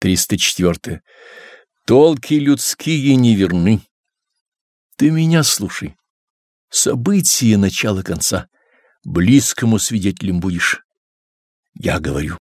304. Толки людские неверны. Ты меня слушай. События начала конца. Близкому свидетелем будешь. Я говорю.